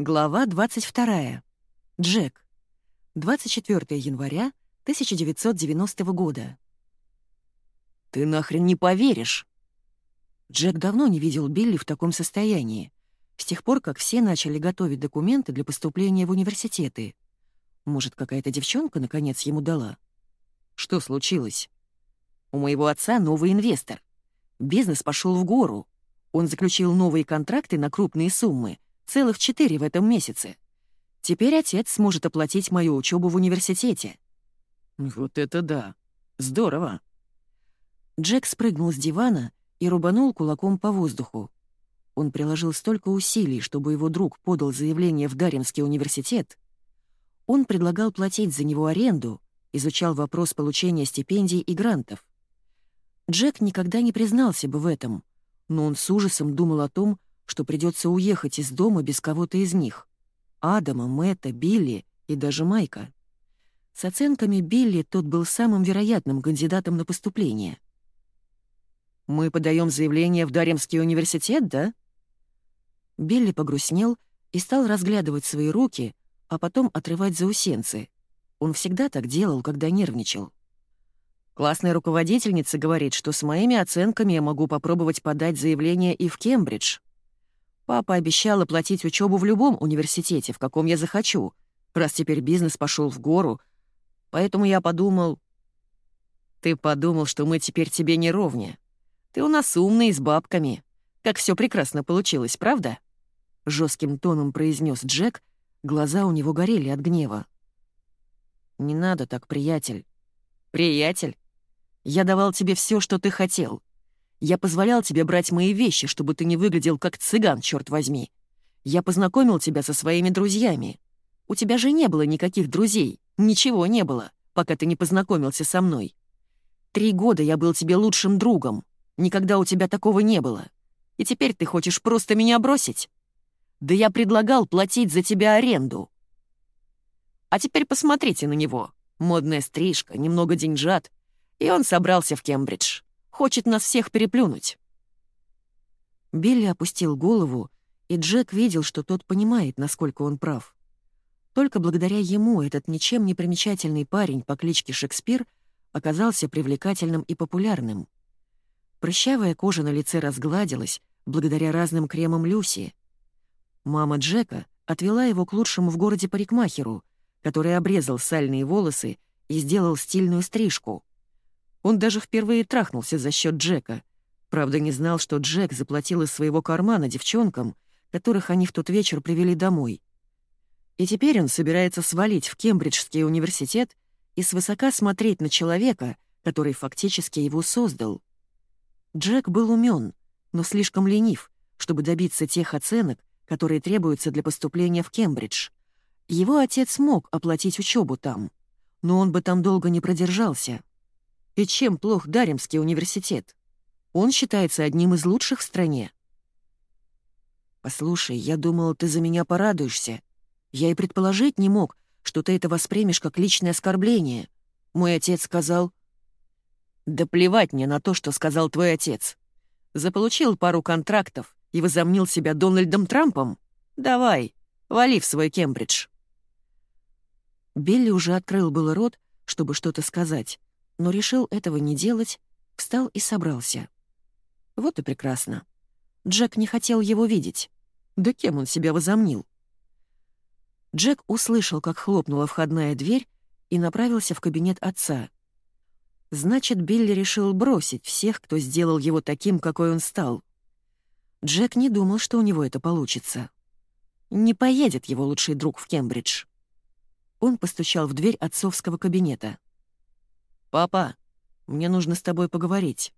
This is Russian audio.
Глава 22. Джек. 24 января 1990 года. «Ты нахрен не поверишь!» Джек давно не видел Билли в таком состоянии, с тех пор, как все начали готовить документы для поступления в университеты. Может, какая-то девчонка наконец ему дала? Что случилось? У моего отца новый инвестор. Бизнес пошел в гору. Он заключил новые контракты на крупные суммы — Целых четыре в этом месяце. Теперь отец сможет оплатить мою учебу в университете. Вот это да. Здорово. Джек спрыгнул с дивана и рубанул кулаком по воздуху. Он приложил столько усилий, чтобы его друг подал заявление в Даремский университет. Он предлагал платить за него аренду, изучал вопрос получения стипендий и грантов. Джек никогда не признался бы в этом, но он с ужасом думал о том, что придется уехать из дома без кого-то из них. Адама, Мэтта, Билли и даже Майка. С оценками Билли тот был самым вероятным кандидатом на поступление. «Мы подаем заявление в Даремский университет, да?» Билли погрустнел и стал разглядывать свои руки, а потом отрывать заусенцы. Он всегда так делал, когда нервничал. Классная руководительница говорит, что с моими оценками я могу попробовать подать заявление и в Кембридж. Папа обещал оплатить учебу в любом университете, в каком я захочу, раз теперь бизнес пошел в гору. Поэтому я подумал... Ты подумал, что мы теперь тебе не ровня. Ты у нас умный, с бабками. Как все прекрасно получилось, правда? Жестким тоном произнес Джек, глаза у него горели от гнева. «Не надо так, приятель». «Приятель? Я давал тебе все, что ты хотел. Я позволял тебе брать мои вещи, чтобы ты не выглядел как цыган, черт возьми. Я познакомил тебя со своими друзьями. У тебя же не было никаких друзей, ничего не было, пока ты не познакомился со мной. Три года я был тебе лучшим другом, никогда у тебя такого не было. И теперь ты хочешь просто меня бросить? Да я предлагал платить за тебя аренду. А теперь посмотрите на него. Модная стрижка, немного деньжат. И он собрался в Кембридж. Хочет нас всех переплюнуть». Билли опустил голову, и Джек видел, что тот понимает, насколько он прав. Только благодаря ему этот ничем не примечательный парень по кличке Шекспир оказался привлекательным и популярным. Прыщавая кожа на лице разгладилась благодаря разным кремам Люси. Мама Джека отвела его к лучшему в городе парикмахеру, который обрезал сальные волосы и сделал стильную стрижку. Он даже впервые трахнулся за счет Джека. Правда, не знал, что Джек заплатил из своего кармана девчонкам, которых они в тот вечер привели домой. И теперь он собирается свалить в Кембриджский университет и свысока смотреть на человека, который фактически его создал. Джек был умен, но слишком ленив, чтобы добиться тех оценок, которые требуются для поступления в Кембридж. Его отец мог оплатить учебу там, но он бы там долго не продержался. И чем плох Даремский университет? Он считается одним из лучших в стране. «Послушай, я думал, ты за меня порадуешься. Я и предположить не мог, что ты это воспримешь как личное оскорбление. Мой отец сказал...» «Да плевать мне на то, что сказал твой отец. Заполучил пару контрактов и возомнил себя Дональдом Трампом? Давай, вали в свой Кембридж». Билли уже открыл было рот, чтобы что-то сказать, но решил этого не делать, встал и собрался. Вот и прекрасно. Джек не хотел его видеть. Да кем он себя возомнил? Джек услышал, как хлопнула входная дверь, и направился в кабинет отца. Значит, Билли решил бросить всех, кто сделал его таким, какой он стал. Джек не думал, что у него это получится. Не поедет его лучший друг в Кембридж. Он постучал в дверь отцовского кабинета. «Папа, мне нужно с тобой поговорить».